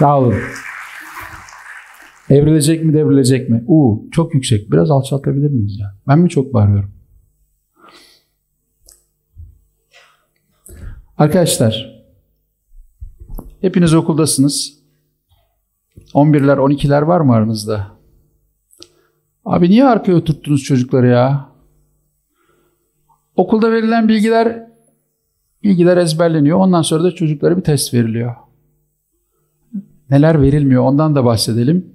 Sağ olun. Evrilecek mi devrilecek mi? Uu çok yüksek. Biraz alçaltabilir miyiz ya? Ben mi çok bağırıyorum? Arkadaşlar hepiniz okuldasınız. 11'ler 12'ler var mı aranızda? Abi niye arkaya oturttunuz çocukları ya? Okulda verilen bilgiler bilgiler ezberleniyor. Ondan sonra da çocuklara bir test veriliyor. Neler verilmiyor ondan da bahsedelim.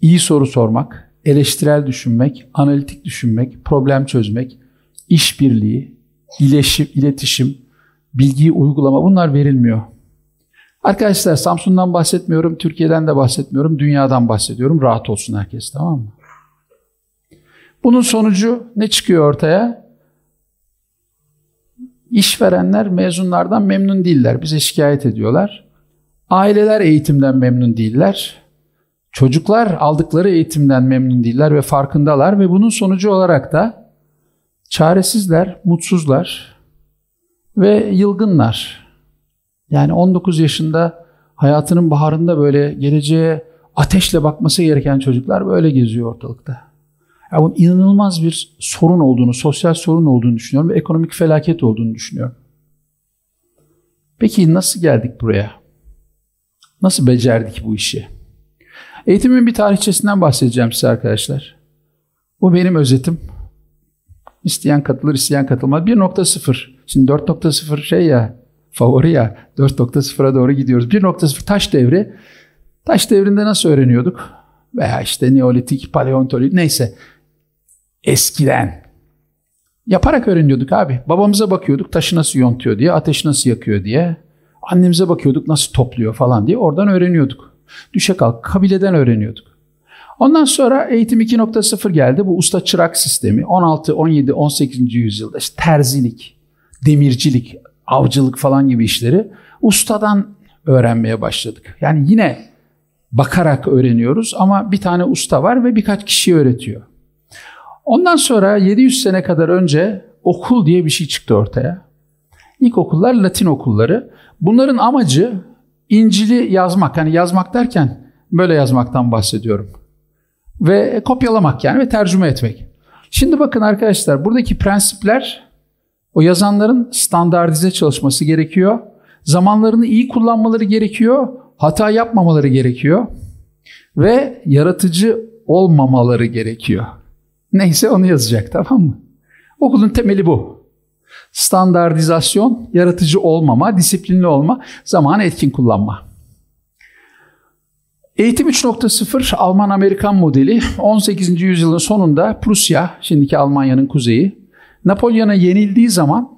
İyi soru sormak, eleştirel düşünmek, analitik düşünmek, problem çözmek, işbirliği, iletişim, iletişim, bilgiyi uygulama bunlar verilmiyor. Arkadaşlar Samsun'dan bahsetmiyorum, Türkiye'den de bahsetmiyorum, dünyadan bahsediyorum. Rahat olsun herkes tamam mı? Bunun sonucu ne çıkıyor ortaya? İşverenler mezunlardan memnun değiller. Bize şikayet ediyorlar. Aileler eğitimden memnun değiller. Çocuklar aldıkları eğitimden memnun değiller ve farkındalar ve bunun sonucu olarak da çaresizler, mutsuzlar ve yılgınlar. Yani 19 yaşında hayatının baharında böyle geleceğe ateşle bakması gereken çocuklar böyle geziyor ortalıkta. Yani bunun inanılmaz bir sorun olduğunu, sosyal sorun olduğunu düşünüyorum ve ekonomik felaket olduğunu düşünüyorum. Peki nasıl geldik buraya? Nasıl becerdik bu işi? Eğitimin bir tarihçesinden bahsedeceğim size arkadaşlar. Bu benim özetim. İsteyen katılır, isteyen katılmaz. 1.0. Şimdi 4.0 şey ya, favori ya. 4.0'a doğru gidiyoruz. 1.0 taş devri. Taş devrinde nasıl öğreniyorduk? Veya işte Neolitik, Paleontolojik neyse. Eskiden. Yaparak öğreniyorduk abi. Babamıza bakıyorduk taşı nasıl yontuyor diye, ateşi nasıl yakıyor diye. Annemize bakıyorduk nasıl topluyor falan diye. Oradan öğreniyorduk. Düşe kalk kabileden öğreniyorduk. Ondan sonra eğitim 2.0 geldi. Bu usta çırak sistemi 16, 17, 18. yüzyılda işte terzilik, demircilik, avcılık falan gibi işleri ustadan öğrenmeye başladık. Yani yine bakarak öğreniyoruz ama bir tane usta var ve birkaç kişi öğretiyor. Ondan sonra 700 sene kadar önce okul diye bir şey çıktı ortaya. İlk okullar Latin okulları. Bunların amacı İncil'i yazmak. Hani yazmak derken böyle yazmaktan bahsediyorum. Ve kopyalamak yani ve tercüme etmek. Şimdi bakın arkadaşlar buradaki prensipler o yazanların standartize çalışması gerekiyor. Zamanlarını iyi kullanmaları gerekiyor. Hata yapmamaları gerekiyor. Ve yaratıcı olmamaları gerekiyor. Neyse onu yazacak tamam mı? Okulun temeli bu. Standartizasyon, yaratıcı olmama, disiplinli olma, zamanı etkin kullanma. Eğitim 3.0 Alman-Amerikan modeli 18. yüzyılın sonunda Prusya, şimdiki Almanya'nın kuzeyi, Napolyon'a yenildiği zaman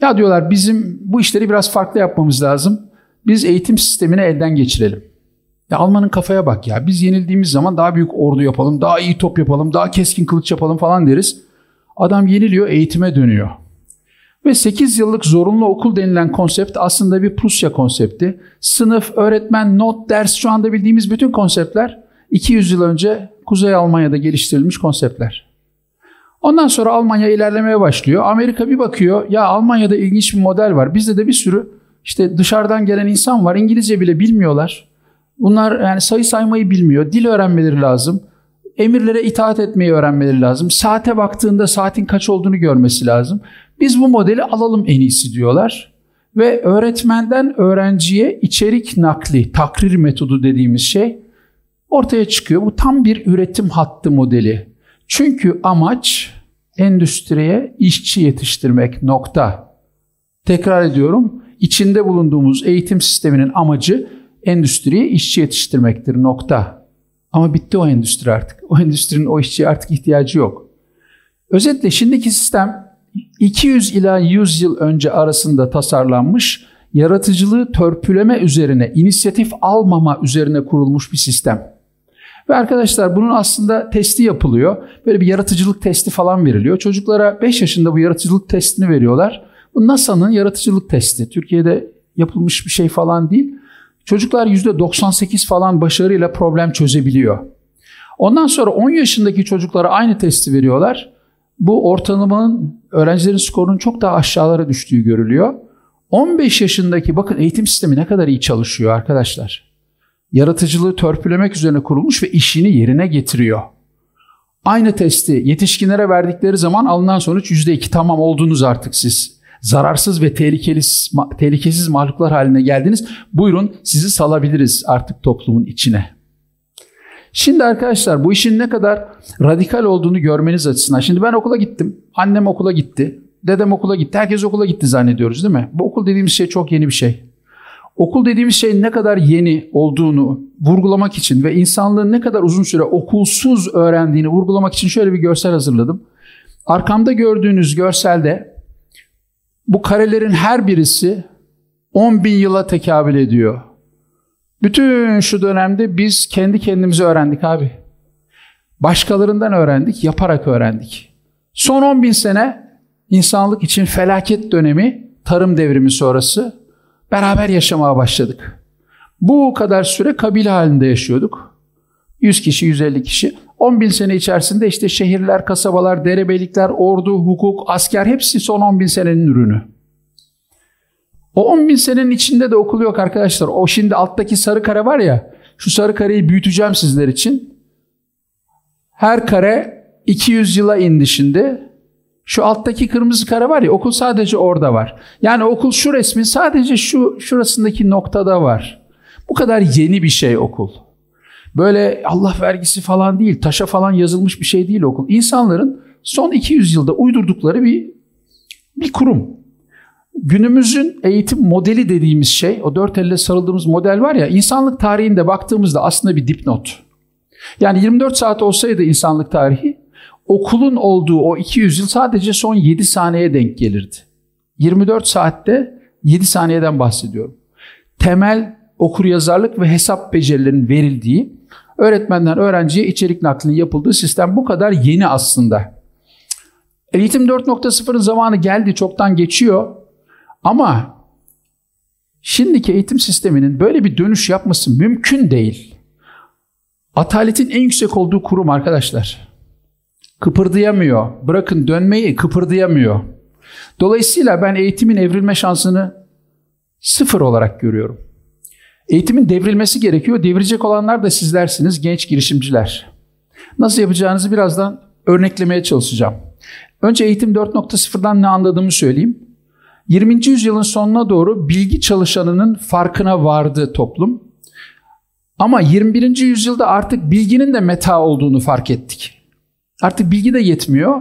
ya diyorlar bizim bu işleri biraz farklı yapmamız lazım. Biz eğitim sistemini elden geçirelim. Ya Alman'ın kafaya bak ya. Biz yenildiğimiz zaman daha büyük ordu yapalım, daha iyi top yapalım, daha keskin kılıç yapalım falan deriz. Adam yeniliyor, eğitime dönüyor. Ve 8 yıllık zorunlu okul denilen konsept aslında bir Prusya konsepti. Sınıf, öğretmen, not, ders şu anda bildiğimiz bütün konseptler 200 yıl önce Kuzey Almanya'da geliştirilmiş konseptler. Ondan sonra Almanya ilerlemeye başlıyor. Amerika bir bakıyor ya Almanya'da ilginç bir model var. Bizde de bir sürü işte dışarıdan gelen insan var. İngilizce bile bilmiyorlar. Bunlar yani sayı saymayı bilmiyor. Dil öğrenmeleri lazım. Emirlere itaat etmeyi öğrenmeleri lazım. Saate baktığında saatin kaç olduğunu görmesi lazım. Biz bu modeli alalım en iyisi diyorlar. Ve öğretmenden öğrenciye içerik nakli, takrir metodu dediğimiz şey ortaya çıkıyor. Bu tam bir üretim hattı modeli. Çünkü amaç endüstriye işçi yetiştirmek nokta. Tekrar ediyorum. İçinde bulunduğumuz eğitim sisteminin amacı endüstriye işçi yetiştirmektir nokta. Ama bitti o endüstri artık. O endüstrinin o işçiye artık ihtiyacı yok. Özetle şimdiki sistem 200 ila 100 yıl önce arasında tasarlanmış, yaratıcılığı törpüleme üzerine, inisiyatif almama üzerine kurulmuş bir sistem. Ve arkadaşlar bunun aslında testi yapılıyor. Böyle bir yaratıcılık testi falan veriliyor. Çocuklara 5 yaşında bu yaratıcılık testini veriyorlar. Bu NASA'nın yaratıcılık testi. Türkiye'de yapılmış bir şey falan değil. Çocuklar %98 falan başarıyla problem çözebiliyor. Ondan sonra 10 yaşındaki çocuklara aynı testi veriyorlar. Bu ortalamanın öğrencilerin skorunun çok daha aşağılara düştüğü görülüyor. 15 yaşındaki bakın eğitim sistemi ne kadar iyi çalışıyor arkadaşlar. yaratıcılığı törpülemek üzerine kurulmuş ve işini yerine getiriyor. Aynı testi yetişkinlere verdikleri zaman alınan sonuç %2 tamam oldunuz artık siz. Zararsız ve tehlikesiz, tehlikesiz mahluklar haline geldiniz. Buyurun sizi salabiliriz artık toplumun içine. Şimdi arkadaşlar bu işin ne kadar radikal olduğunu görmeniz açısından. Şimdi ben okula gittim. Annem okula gitti. Dedem okula gitti. Herkes okula gitti zannediyoruz değil mi? Bu okul dediğimiz şey çok yeni bir şey. Okul dediğimiz şey ne kadar yeni olduğunu vurgulamak için ve insanlığın ne kadar uzun süre okulsuz öğrendiğini vurgulamak için şöyle bir görsel hazırladım. Arkamda gördüğünüz görselde bu karelerin her birisi 10 bin yıla tekabül ediyor. Bütün şu dönemde biz kendi kendimizi öğrendik abi. Başkalarından öğrendik, yaparak öğrendik. Son 10 bin sene insanlık için felaket dönemi, tarım devrimi sonrası beraber yaşamaya başladık. Bu kadar süre kabile halinde yaşıyorduk. 100 kişi, 150 kişi. 10 bin sene içerisinde işte şehirler, kasabalar, derebeylikler, ordu, hukuk, asker hepsi son 10 bin senenin ürünü. O 10 bin senenin içinde de okul yok arkadaşlar. O şimdi alttaki sarı kare var ya, şu sarı kareyi büyüteceğim sizler için. Her kare 200 yıla indi şimdi. Şu alttaki kırmızı kare var ya okul sadece orada var. Yani okul şu resmin sadece şu şurasındaki noktada var. Bu kadar yeni bir şey okul. Böyle Allah vergisi falan değil, taşa falan yazılmış bir şey değil okul. İnsanların son 200 yılda uydurdukları bir bir kurum. Günümüzün eğitim modeli dediğimiz şey, o dört elle sarıldığımız model var ya, insanlık tarihinde baktığımızda aslında bir dipnot. Yani 24 saat olsaydı insanlık tarihi, okulun olduğu o 200 yıl sadece son 7 saniyeye denk gelirdi. 24 saatte 7 saniyeden bahsediyorum. Temel okur yazarlık ve hesap becerilerinin verildiği, öğretmenden öğrenciye içerik naklinin yapıldığı sistem bu kadar yeni aslında. Eğitim 4.0'ın zamanı geldi, çoktan geçiyor. Ama şimdiki eğitim sisteminin böyle bir dönüş yapması mümkün değil. Ataletin en yüksek olduğu kurum arkadaşlar. Kıpırdayamıyor. Bırakın dönmeyi kıpırdayamıyor. Dolayısıyla ben eğitimin evrilme şansını sıfır olarak görüyorum. Eğitimin devrilmesi gerekiyor. Devirecek olanlar da sizlersiniz, genç girişimciler. Nasıl yapacağınızı birazdan örneklemeye çalışacağım. Önce eğitim 4.0'dan ne anladığımı söyleyeyim. 20. yüzyılın sonuna doğru bilgi çalışanının farkına vardı toplum. Ama 21. yüzyılda artık bilginin de meta olduğunu fark ettik. Artık bilgi de yetmiyor.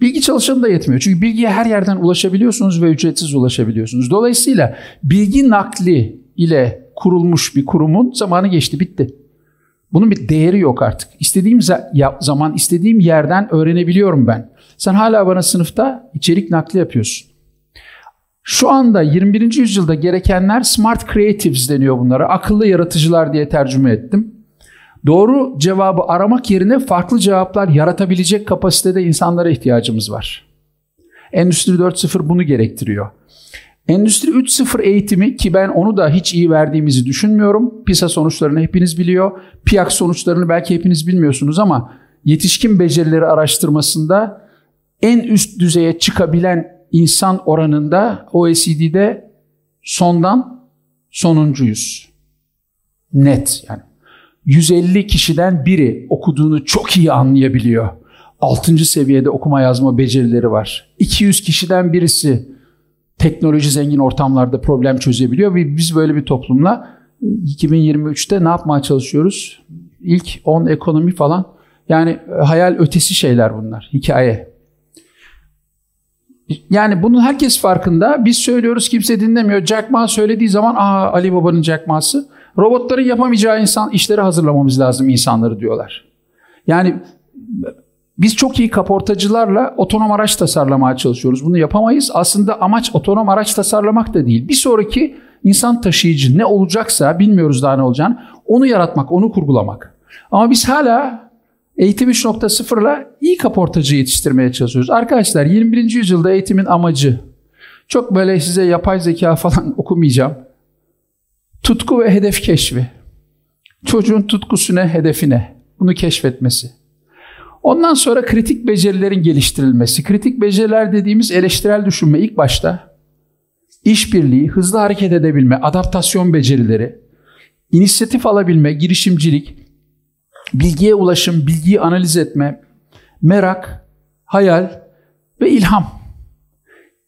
Bilgi çalışanı da yetmiyor. Çünkü bilgiye her yerden ulaşabiliyorsunuz ve ücretsiz ulaşabiliyorsunuz. Dolayısıyla bilgi nakli ile kurulmuş bir kurumun zamanı geçti, bitti. Bunun bir değeri yok artık. İstediğim zaman, istediğim yerden öğrenebiliyorum ben. Sen hala bana sınıfta içerik nakli yapıyorsun. Şu anda 21. yüzyılda gerekenler smart creatives deniyor bunlara. Akıllı yaratıcılar diye tercüme ettim. Doğru cevabı aramak yerine farklı cevaplar yaratabilecek kapasitede insanlara ihtiyacımız var. Endüstri 4.0 bunu gerektiriyor. Endüstri 3.0 eğitimi ki ben onu da hiç iyi verdiğimizi düşünmüyorum. PISA sonuçlarını hepiniz biliyor. PIAK sonuçlarını belki hepiniz bilmiyorsunuz ama yetişkin becerileri araştırmasında en üst düzeye çıkabilen insan oranında OECD'de sondan sonuncuyuz. Net yani. 150 kişiden biri okuduğunu çok iyi anlayabiliyor. 6. seviyede okuma yazma becerileri var. 200 kişiden birisi teknoloji zengin ortamlarda problem çözebiliyor ve biz böyle bir toplumla 2023'te ne yapmaya çalışıyoruz? İlk 10 ekonomi falan. Yani hayal ötesi şeyler bunlar. Hikaye. Yani bunun herkes farkında. Biz söylüyoruz kimse dinlemiyor. Jack Ma söylediği zaman aa Ali Baba'nın Jack Ma'sı. Robotların yapamayacağı insan işleri hazırlamamız lazım insanları diyorlar. Yani biz çok iyi kaportacılarla otonom araç tasarlamaya çalışıyoruz. Bunu yapamayız. Aslında amaç otonom araç tasarlamak da değil. Bir sonraki insan taşıyıcı ne olacaksa bilmiyoruz daha ne olacağını onu yaratmak, onu kurgulamak. Ama biz hala Eğitim 3.0'la iyi kaportacı yetiştirmeye çalışıyoruz. Arkadaşlar 21. yüzyılda eğitimin amacı çok böyle size yapay zeka falan okumayacağım. Tutku ve hedef keşfi. Çocuğun tutkusuna, hedefine bunu keşfetmesi. Ondan sonra kritik becerilerin geliştirilmesi. Kritik beceriler dediğimiz eleştirel düşünme ilk başta işbirliği, hızlı hareket edebilme, adaptasyon becerileri, inisiyatif alabilme, girişimcilik, bilgiye ulaşım, bilgiyi analiz etme, merak, hayal ve ilham.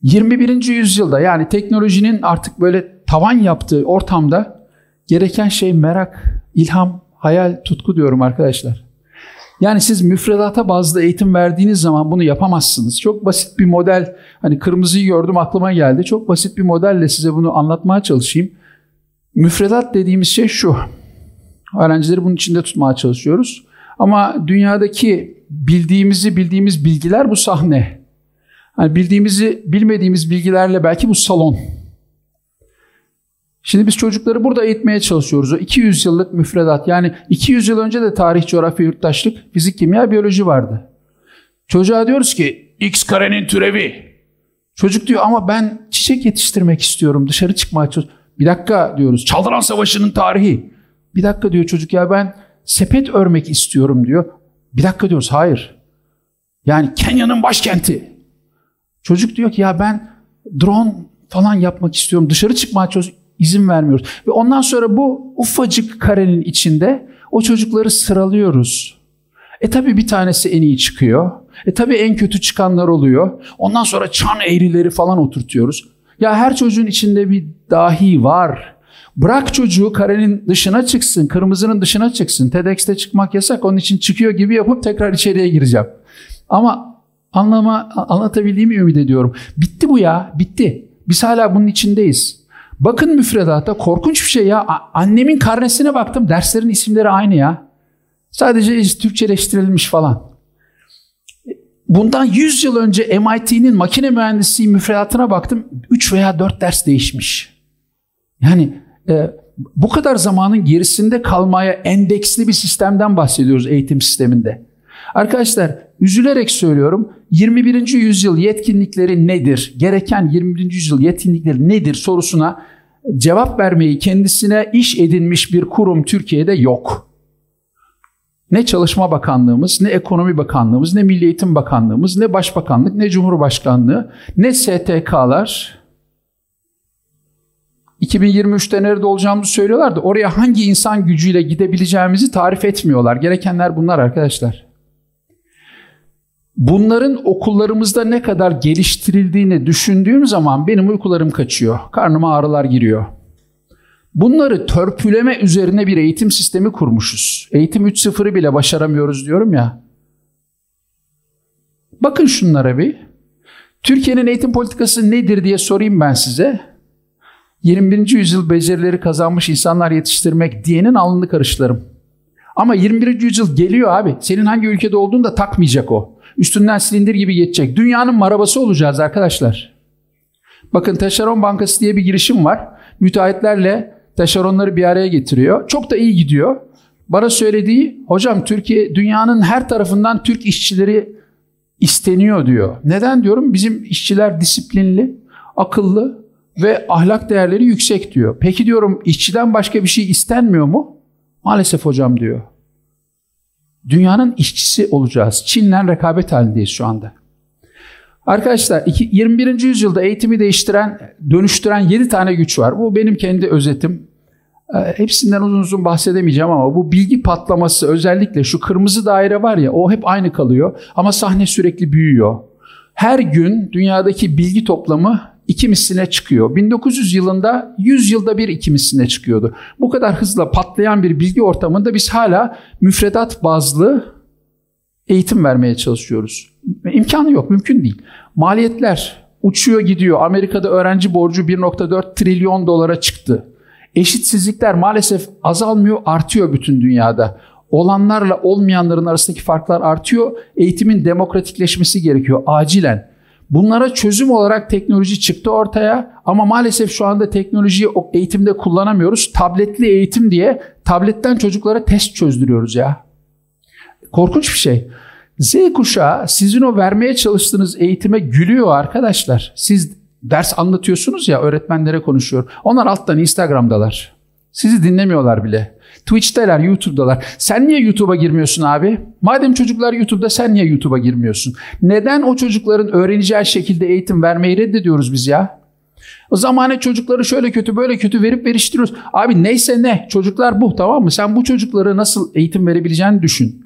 21. yüzyılda yani teknolojinin artık böyle tavan yaptığı ortamda gereken şey merak, ilham, hayal, tutku diyorum arkadaşlar. Yani siz müfredata bazlı eğitim verdiğiniz zaman bunu yapamazsınız. Çok basit bir model, hani kırmızıyı gördüm aklıma geldi. Çok basit bir modelle size bunu anlatmaya çalışayım. Müfredat dediğimiz şey şu. Öğrencileri bunun içinde tutmaya çalışıyoruz. Ama dünyadaki bildiğimizi bildiğimiz bilgiler bu sahne. Hani bildiğimizi bilmediğimiz bilgilerle belki bu salon. Şimdi biz çocukları burada eğitmeye çalışıyoruz. O 200 yıllık müfredat yani 200 yıl önce de tarih, coğrafya, yurttaşlık, fizik, kimya, biyoloji vardı. Çocuğa diyoruz ki x karenin türevi. Çocuk diyor ama ben çiçek yetiştirmek istiyorum dışarı çıkmaya çalışıyorum. Bir dakika diyoruz Çaldıran Savaşı'nın tarihi. Bir dakika diyor çocuk ya ben sepet örmek istiyorum diyor. Bir dakika diyoruz hayır. Yani Kenya'nın başkenti. Çocuk diyor ki ya ben drone falan yapmak istiyorum. Dışarı çıkmaya çalışıyorum izin vermiyoruz. Ve ondan sonra bu ufacık karenin içinde o çocukları sıralıyoruz. E tabi bir tanesi en iyi çıkıyor. E tabi en kötü çıkanlar oluyor. Ondan sonra çan eğrileri falan oturtuyoruz. Ya her çocuğun içinde bir dahi var. Bırak çocuğu karenin dışına çıksın, kırmızının dışına çıksın. TEDx'te çıkmak yasak, onun için çıkıyor gibi yapıp tekrar içeriye gireceğim. Ama anlama, anlatabildiğimi ümit ediyorum. Bitti bu ya, bitti. Biz hala bunun içindeyiz. Bakın müfredata korkunç bir şey ya. Annemin karnesine baktım derslerin isimleri aynı ya. Sadece Türkçeleştirilmiş falan. Bundan 100 yıl önce MIT'nin makine mühendisliği müfredatına baktım. 3 veya 4 ders değişmiş. Yani bu kadar zamanın gerisinde kalmaya endeksli bir sistemden bahsediyoruz eğitim sisteminde. Arkadaşlar üzülerek söylüyorum 21. yüzyıl yetkinlikleri nedir? Gereken 21. yüzyıl yetkinlikleri nedir sorusuna cevap vermeyi kendisine iş edinmiş bir kurum Türkiye'de yok. Ne Çalışma Bakanlığımız, ne Ekonomi Bakanlığımız, ne Milli Eğitim Bakanlığımız, ne Başbakanlık, ne Cumhurbaşkanlığı, ne STK'lar 2023'te nerede olacağımızı söylüyorlar da oraya hangi insan gücüyle gidebileceğimizi tarif etmiyorlar. Gerekenler bunlar arkadaşlar. Bunların okullarımızda ne kadar geliştirildiğini düşündüğüm zaman benim uykularım kaçıyor. Karnıma ağrılar giriyor. Bunları törpüleme üzerine bir eğitim sistemi kurmuşuz. Eğitim 3.0'ı bile başaramıyoruz diyorum ya. Bakın şunlara bir. Türkiye'nin eğitim politikası nedir diye sorayım ben size. 21. yüzyıl becerileri kazanmış insanlar yetiştirmek diyenin alnını karıştırırım. Ama 21. yüzyıl geliyor abi. Senin hangi ülkede olduğunu da takmayacak o. Üstünden silindir gibi geçecek. Dünyanın marabası olacağız arkadaşlar. Bakın Taşeron Bankası diye bir girişim var. Müteahhitlerle taşeronları bir araya getiriyor. Çok da iyi gidiyor. Bana söylediği hocam Türkiye dünyanın her tarafından Türk işçileri isteniyor diyor. Neden diyorum? Bizim işçiler disiplinli, akıllı ve ahlak değerleri yüksek diyor. Peki diyorum işçiden başka bir şey istenmiyor mu? Maalesef hocam diyor. Dünyanın işçisi olacağız. Çin'le rekabet halindeyiz şu anda. Arkadaşlar 21. yüzyılda eğitimi değiştiren, dönüştüren 7 tane güç var. Bu benim kendi özetim. Ee, hepsinden uzun uzun bahsedemeyeceğim ama bu bilgi patlaması özellikle şu kırmızı daire var ya o hep aynı kalıyor ama sahne sürekli büyüyor. Her gün dünyadaki bilgi toplamı iki misline çıkıyor. 1900 yılında 100 yılda bir iki misline çıkıyordu. Bu kadar hızla patlayan bir bilgi ortamında biz hala müfredat bazlı eğitim vermeye çalışıyoruz. İmkanı yok, mümkün değil. Maliyetler uçuyor gidiyor. Amerika'da öğrenci borcu 1.4 trilyon dolara çıktı. Eşitsizlikler maalesef azalmıyor, artıyor bütün dünyada. Olanlarla olmayanların arasındaki farklar artıyor. Eğitimin demokratikleşmesi gerekiyor acilen. Bunlara çözüm olarak teknoloji çıktı ortaya ama maalesef şu anda teknolojiyi eğitimde kullanamıyoruz. Tabletli eğitim diye tabletten çocuklara test çözdürüyoruz ya. Korkunç bir şey. Z kuşağı sizin o vermeye çalıştığınız eğitime gülüyor arkadaşlar. Siz ders anlatıyorsunuz ya öğretmenlere konuşuyor. Onlar alttan Instagram'dalar. Sizi dinlemiyorlar bile. Twitch'teler, YouTube'dalar. Sen niye YouTube'a girmiyorsun abi? Madem çocuklar YouTube'da sen niye YouTube'a girmiyorsun? Neden o çocukların öğreneceği şekilde eğitim vermeyi reddediyoruz biz ya? O zamane çocukları şöyle kötü böyle kötü verip veriştiriyoruz. Abi neyse ne çocuklar bu tamam mı? Sen bu çocuklara nasıl eğitim verebileceğini düşün.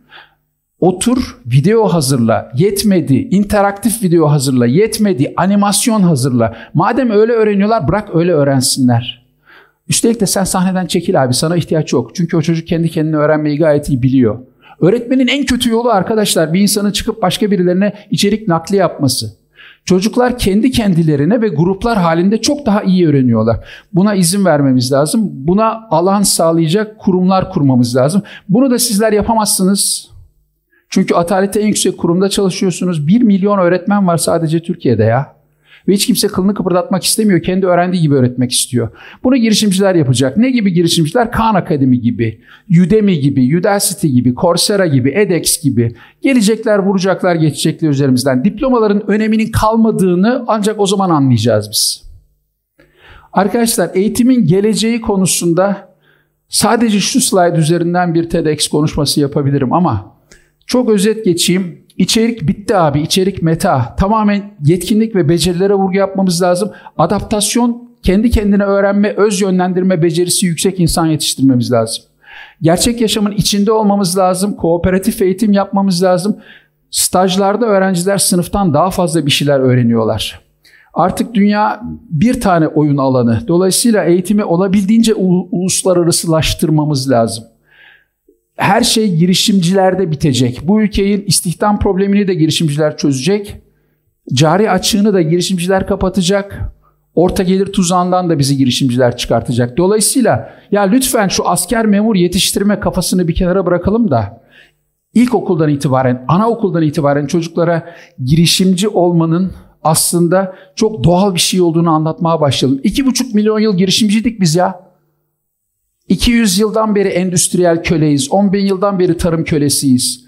Otur video hazırla. Yetmedi. interaktif video hazırla. Yetmedi. Animasyon hazırla. Madem öyle öğreniyorlar bırak öyle öğrensinler. Üstelik de sen sahneden çekil abi. Sana ihtiyaç yok. Çünkü o çocuk kendi kendine öğrenmeyi gayet iyi biliyor. Öğretmenin en kötü yolu arkadaşlar bir insanın çıkıp başka birilerine içerik nakli yapması. Çocuklar kendi kendilerine ve gruplar halinde çok daha iyi öğreniyorlar. Buna izin vermemiz lazım. Buna alan sağlayacak kurumlar kurmamız lazım. Bunu da sizler yapamazsınız. Çünkü atalette en yüksek kurumda çalışıyorsunuz. Bir milyon öğretmen var sadece Türkiye'de ya. Ve hiç kimse kılını kıpırdatmak istemiyor. Kendi öğrendiği gibi öğretmek istiyor. Bunu girişimciler yapacak. Ne gibi girişimciler? Khan Akademi gibi, Udemy gibi, Udacity gibi, Coursera gibi, edX gibi. Gelecekler, vuracaklar, geçecekler üzerimizden. Diplomaların öneminin kalmadığını ancak o zaman anlayacağız biz. Arkadaşlar eğitimin geleceği konusunda sadece şu slide üzerinden bir TEDx konuşması yapabilirim ama çok özet geçeyim. İçerik bitti abi. İçerik meta. Tamamen yetkinlik ve becerilere vurgu yapmamız lazım. Adaptasyon, kendi kendine öğrenme, öz yönlendirme becerisi yüksek insan yetiştirmemiz lazım. Gerçek yaşamın içinde olmamız lazım. Kooperatif eğitim yapmamız lazım. Stajlarda öğrenciler sınıftan daha fazla bir şeyler öğreniyorlar. Artık dünya bir tane oyun alanı. Dolayısıyla eğitimi olabildiğince uluslararasılaştırmamız lazım her şey girişimcilerde bitecek. Bu ülkenin istihdam problemini de girişimciler çözecek. Cari açığını da girişimciler kapatacak. Orta gelir tuzağından da bizi girişimciler çıkartacak. Dolayısıyla ya lütfen şu asker memur yetiştirme kafasını bir kenara bırakalım da ilkokuldan itibaren, anaokuldan itibaren çocuklara girişimci olmanın aslında çok doğal bir şey olduğunu anlatmaya başlayalım. İki buçuk milyon yıl girişimciydik biz ya. 200 yıldan beri endüstriyel köleyiz. 10 bin yıldan beri tarım kölesiyiz.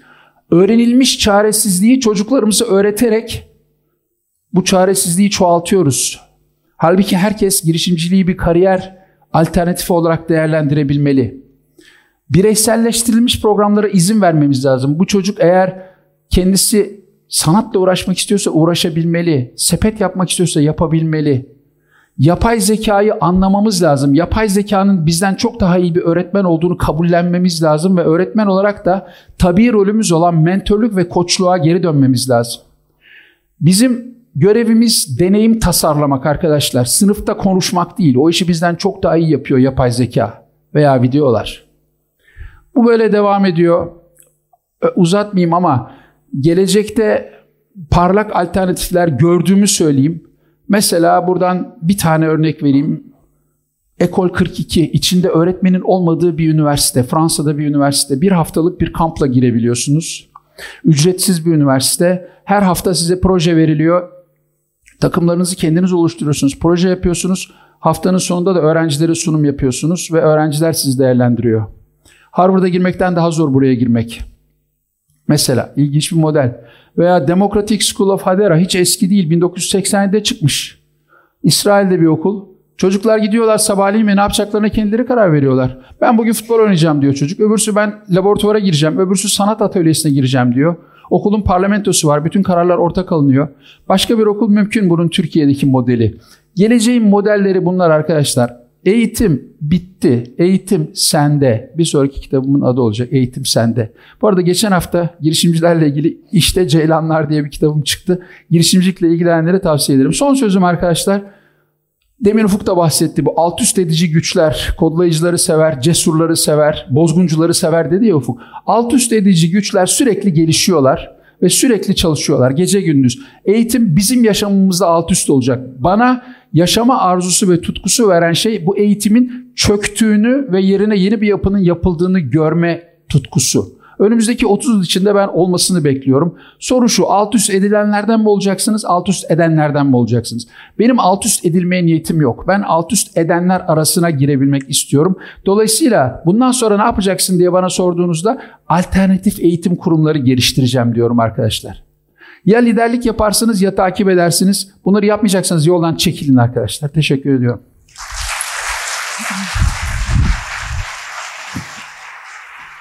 Öğrenilmiş çaresizliği çocuklarımıza öğreterek bu çaresizliği çoğaltıyoruz. Halbuki herkes girişimciliği bir kariyer alternatifi olarak değerlendirebilmeli. Bireyselleştirilmiş programlara izin vermemiz lazım. Bu çocuk eğer kendisi sanatla uğraşmak istiyorsa uğraşabilmeli. Sepet yapmak istiyorsa yapabilmeli. Yapay zekayı anlamamız lazım. Yapay zekanın bizden çok daha iyi bir öğretmen olduğunu kabullenmemiz lazım ve öğretmen olarak da tabii rolümüz olan mentörlük ve koçluğa geri dönmemiz lazım. Bizim görevimiz deneyim tasarlamak arkadaşlar. Sınıfta konuşmak değil. O işi bizden çok daha iyi yapıyor yapay zeka veya videolar. Bu böyle devam ediyor. Uzatmayayım ama gelecekte parlak alternatifler gördüğümü söyleyeyim. Mesela buradan bir tane örnek vereyim. Ekol 42 içinde öğretmenin olmadığı bir üniversite, Fransa'da bir üniversite. Bir haftalık bir kampla girebiliyorsunuz. Ücretsiz bir üniversite. Her hafta size proje veriliyor. Takımlarınızı kendiniz oluşturuyorsunuz. Proje yapıyorsunuz. Haftanın sonunda da öğrencilere sunum yapıyorsunuz ve öğrenciler sizi değerlendiriyor. Harvard'a girmekten daha zor buraya girmek. Mesela ilginç bir model. Veya Democratic School of Hadera hiç eski değil 1987'de çıkmış. İsrail'de bir okul. Çocuklar gidiyorlar sabahleyin ve ne yapacaklarına kendileri karar veriyorlar. Ben bugün futbol oynayacağım diyor çocuk. Öbürsü ben laboratuvara gireceğim. Öbürsü sanat atölyesine gireceğim diyor. Okulun parlamentosu var. Bütün kararlar ortak alınıyor. Başka bir okul mümkün bunun Türkiye'deki modeli. Geleceğin modelleri bunlar arkadaşlar. Eğitim bitti. Eğitim sende. Bir sonraki kitabımın adı olacak. Eğitim sende. Bu arada geçen hafta girişimcilerle ilgili İşte Ceylanlar diye bir kitabım çıktı. Girişimcilikle ilgilenenlere tavsiye ederim. Son sözüm arkadaşlar. Demin Ufuk da bahsetti. Bu alt üst edici güçler, kodlayıcıları sever, cesurları sever, bozguncuları sever dedi ya Ufuk. Alt üst edici güçler sürekli gelişiyorlar ve sürekli çalışıyorlar gece gündüz. Eğitim bizim yaşamımızda alt üst olacak. Bana yaşama arzusu ve tutkusu veren şey bu eğitimin çöktüğünü ve yerine yeni bir yapının yapıldığını görme tutkusu. Önümüzdeki 30 yıl içinde ben olmasını bekliyorum. Soru şu alt üst edilenlerden mi olacaksınız alt üst edenlerden mi olacaksınız? Benim alt üst edilmeye niyetim yok. Ben alt üst edenler arasına girebilmek istiyorum. Dolayısıyla bundan sonra ne yapacaksın diye bana sorduğunuzda alternatif eğitim kurumları geliştireceğim diyorum arkadaşlar. Ya liderlik yaparsınız ya takip edersiniz. Bunları yapmayacaksanız yoldan çekilin arkadaşlar. Teşekkür ediyorum.